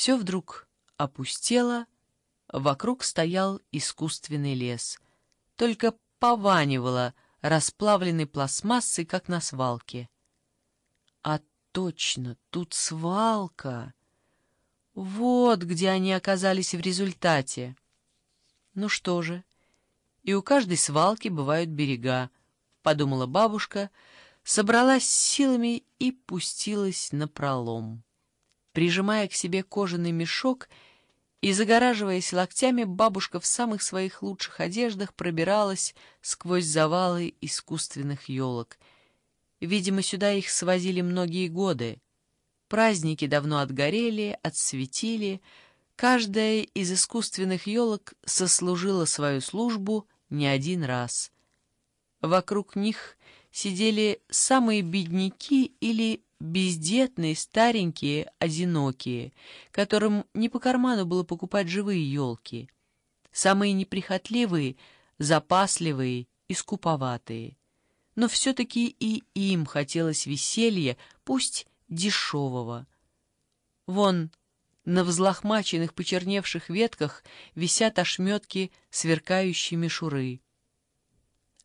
Все вдруг опустело, вокруг стоял искусственный лес. Только пованивало расплавленной пластмассой, как на свалке. А точно, тут свалка. Вот где они оказались в результате. Ну что же, и у каждой свалки бывают берега, — подумала бабушка, собралась силами и пустилась на пролом. Прижимая к себе кожаный мешок и загораживаясь локтями, бабушка в самых своих лучших одеждах пробиралась сквозь завалы искусственных елок. Видимо, сюда их свозили многие годы. Праздники давно отгорели, отсветили. Каждая из искусственных елок сослужила свою службу не один раз. Вокруг них сидели самые бедняки или бездетные, старенькие, одинокие, которым не по карману было покупать живые елки, самые неприхотливые, запасливые и скуповатые. Но все-таки и им хотелось веселья, пусть дешевого. Вон на взлохмаченных почерневших ветках висят ошметки сверкающей мишуры.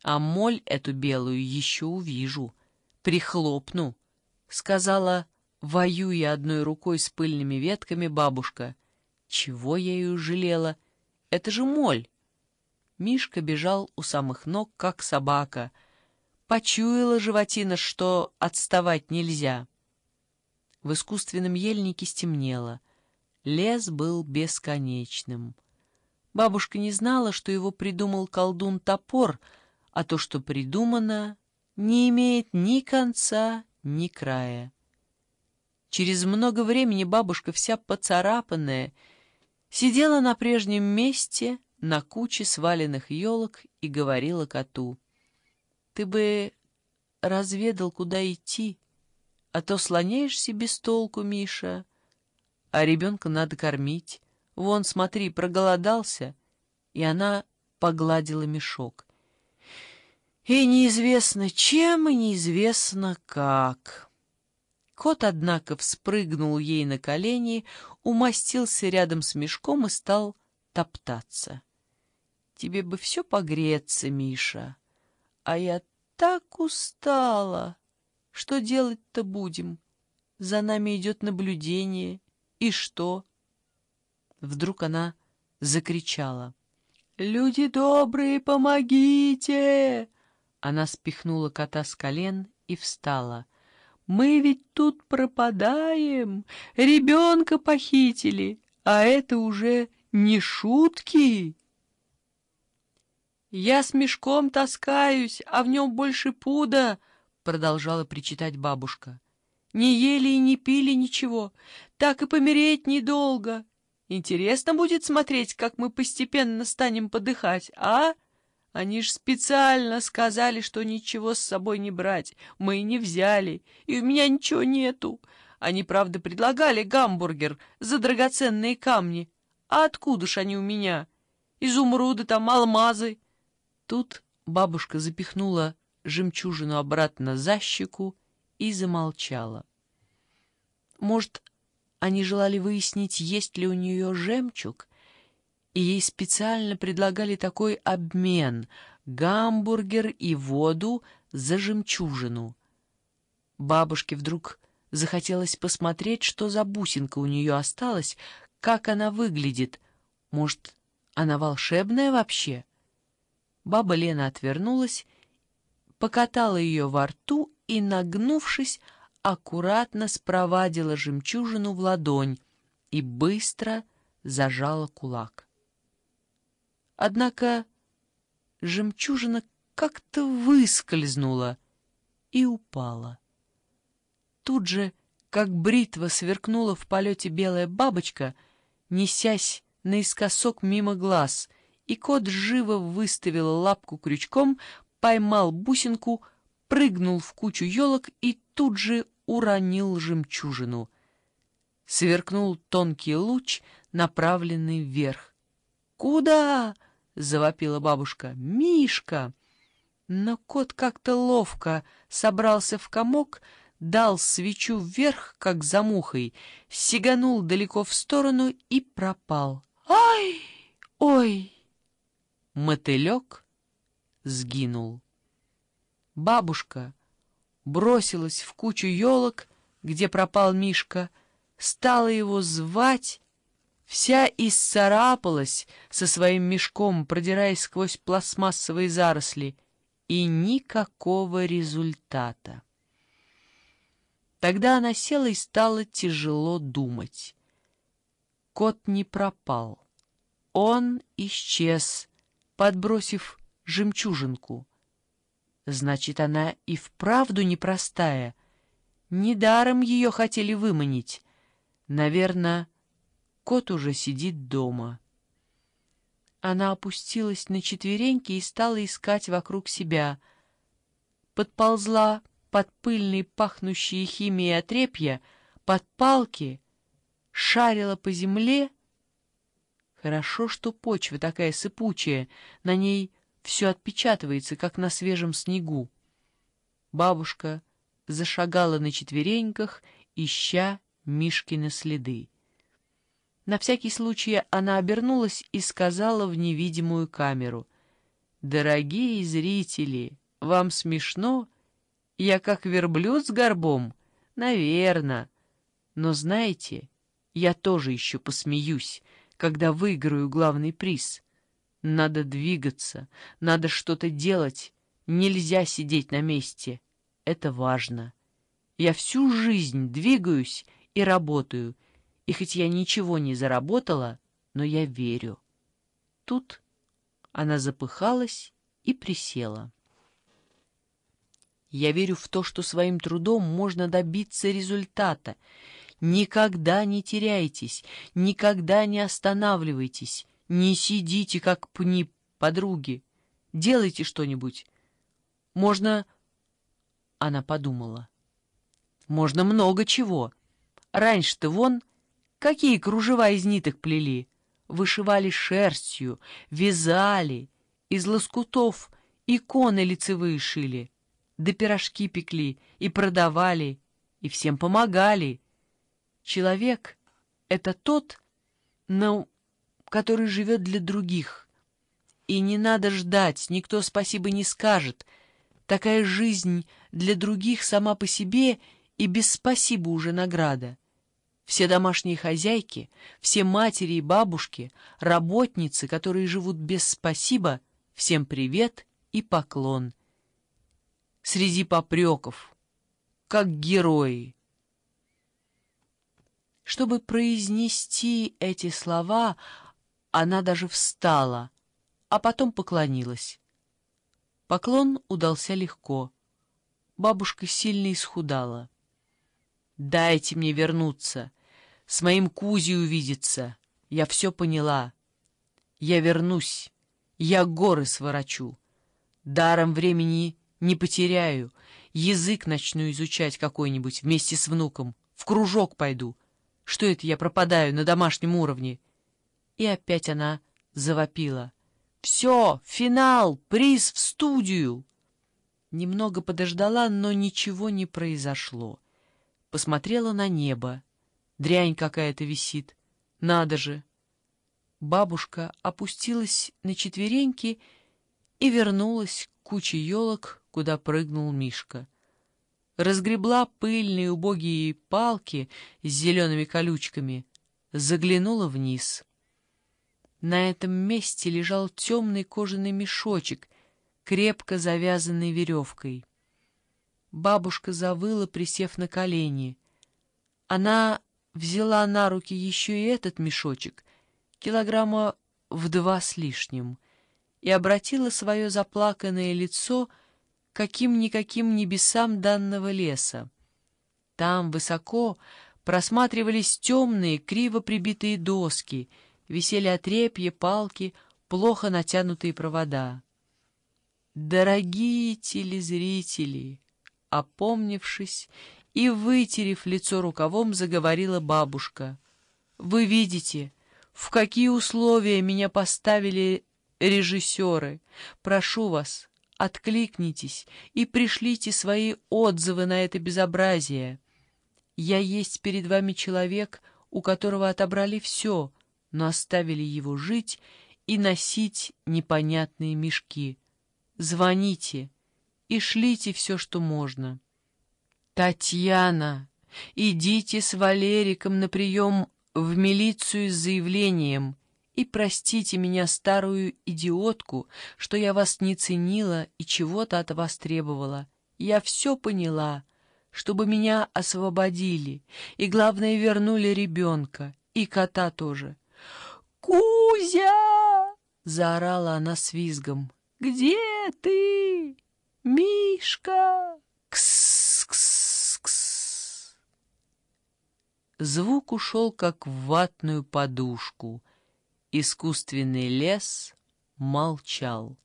А моль эту белую еще увижу, прихлопну, — сказала, воюя одной рукой с пыльными ветками, бабушка. Чего я ее жалела? Это же моль. Мишка бежал у самых ног, как собака. Почуяла животина, что отставать нельзя. В искусственном ельнике стемнело. Лес был бесконечным. Бабушка не знала, что его придумал колдун-топор, а то, что придумано, не имеет ни конца, ни края. Через много времени бабушка, вся поцарапанная, сидела на прежнем месте на куче сваленных елок и говорила коту. «Ты бы разведал, куда идти, а то слоняешься без толку, Миша. А ребенка надо кормить. Вон, смотри, проголодался». И она погладила мешок. И неизвестно чем, и неизвестно как. Кот, однако, вспрыгнул ей на колени, умастился рядом с мешком и стал топтаться. «Тебе бы все погреться, Миша, а я так устала. Что делать-то будем? За нами идет наблюдение. И что?» Вдруг она закричала. «Люди добрые, помогите!» Она спихнула кота с колен и встала. «Мы ведь тут пропадаем, ребенка похитили, а это уже не шутки!» «Я с мешком таскаюсь, а в нем больше пуда!» — продолжала причитать бабушка. «Не ели и не пили ничего, так и помереть недолго. Интересно будет смотреть, как мы постепенно станем подыхать, а?» Они ж специально сказали, что ничего с собой не брать. Мы и не взяли, и у меня ничего нету. Они, правда, предлагали гамбургер за драгоценные камни. А откуда ж они у меня? Изумруды там, алмазы. Тут бабушка запихнула жемчужину обратно за щеку и замолчала. Может, они желали выяснить, есть ли у нее жемчуг, и ей специально предлагали такой обмен — гамбургер и воду за жемчужину. Бабушке вдруг захотелось посмотреть, что за бусинка у нее осталась, как она выглядит. Может, она волшебная вообще? Баба Лена отвернулась, покатала ее во рту и, нагнувшись, аккуратно спровадила жемчужину в ладонь и быстро зажала кулак. Однако жемчужина как-то выскользнула и упала. Тут же, как бритва, сверкнула в полете белая бабочка, несясь наискосок мимо глаз, и кот живо выставил лапку крючком, поймал бусинку, прыгнул в кучу елок и тут же уронил жемчужину. Сверкнул тонкий луч, направленный вверх. «Куда?» — завопила бабушка. «Мишка!» Но кот как-то ловко собрался в комок, дал свечу вверх, как за мухой, сиганул далеко в сторону и пропал. «Ай! Ой!» Мотылек сгинул. Бабушка бросилась в кучу елок, где пропал Мишка, стала его звать, вся исцарапалась со своим мешком, продираясь сквозь пластмассовые заросли, и никакого результата. Тогда она села и стала тяжело думать. Кот не пропал. Он исчез, подбросив жемчужинку. Значит, она и вправду непростая. Недаром ее хотели выманить. Наверное, кот уже сидит дома. Она опустилась на четвереньки и стала искать вокруг себя. Подползла под пыльные пахнущие химией отрепья, под палки, шарила по земле. Хорошо, что почва такая сыпучая, на ней все отпечатывается, как на свежем снегу. Бабушка зашагала на четвереньках, ища Мишкины следы. На всякий случай она обернулась и сказала в невидимую камеру. «Дорогие зрители, вам смешно? Я как верблюд с горбом? Наверно. Но знаете, я тоже еще посмеюсь, когда выиграю главный приз. Надо двигаться, надо что-то делать, нельзя сидеть на месте. Это важно. Я всю жизнь двигаюсь и работаю, и хоть я ничего не заработала, но я верю. Тут она запыхалась и присела. Я верю в то, что своим трудом можно добиться результата. Никогда не теряйтесь, никогда не останавливайтесь, не сидите, как пни подруги. Делайте что-нибудь. Можно... Она подумала. Можно много чего. Раньше-то вон Какие кружева из ниток плели? Вышивали шерстью, вязали, из лоскутов иконы лицевые шили, да пирожки пекли и продавали, и всем помогали. Человек — это тот, ну, который живет для других. И не надо ждать, никто спасибо не скажет. Такая жизнь для других сама по себе и без спасибо уже награда. Все домашние хозяйки, все матери и бабушки, работницы, которые живут без спасибо, всем привет и поклон. Среди попреков, как герои. Чтобы произнести эти слова, она даже встала, а потом поклонилась. Поклон удался легко. Бабушка сильно исхудала. «Дайте мне вернуться!» С моим Кузей увидеться. Я все поняла. Я вернусь, я горы сворочу. Даром времени не потеряю. Язык начну изучать какой-нибудь вместе с внуком. В кружок пойду. Что это я пропадаю на домашнем уровне? И опять она завопила. «Все, финал, приз в студию!» Немного подождала, но ничего не произошло. Посмотрела на небо. Дрянь какая-то висит. Надо же. Бабушка опустилась на четвереньки и вернулась к куче елок, куда прыгнул Мишка. Разгребла пыльные убогие палки с зелеными колючками, заглянула вниз. На этом месте лежал темный кожаный мешочек, крепко завязанный веревкой. Бабушка завыла, присев на колени. Она взяла на руки еще и этот мешочек, килограмма в два с лишним, и обратила свое заплаканное лицо каким-никаким небесам данного леса. Там высоко просматривались темные, криво прибитые доски, висели отрепья, палки, плохо натянутые провода. Дорогие телезрители, опомнившись и, вытерев лицо рукавом, заговорила бабушка. «Вы видите, в какие условия меня поставили режиссеры. Прошу вас, откликнитесь и пришлите свои отзывы на это безобразие. Я есть перед вами человек, у которого отобрали все, но оставили его жить и носить непонятные мешки. Звоните и шлите все, что можно. Татьяна, идите с Валериком на прием в милицию с заявлением и простите меня, старую идиотку, что я вас не ценила и чего-то от вас требовала. Я все поняла, чтобы меня освободили, и, главное, вернули ребенка, и кота тоже. «Кузя!» — заорала она с визгом. «Где ты, Мишка?» Кс-кс-кс. Звук ушел, как в ватную подушку. Искусственный лес молчал.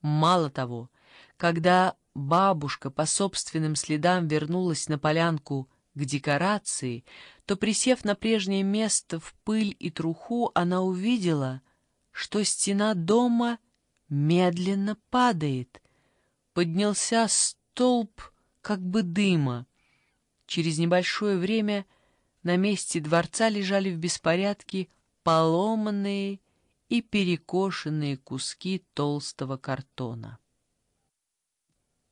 Мало того, когда бабушка по собственным следам вернулась на полянку к декорации, то, присев на прежнее место в пыль и труху, она увидела, что стена дома медленно падает. Поднялся столб как бы дыма. Через небольшое время на месте дворца лежали в беспорядке поломанные и перекошенные куски толстого картона.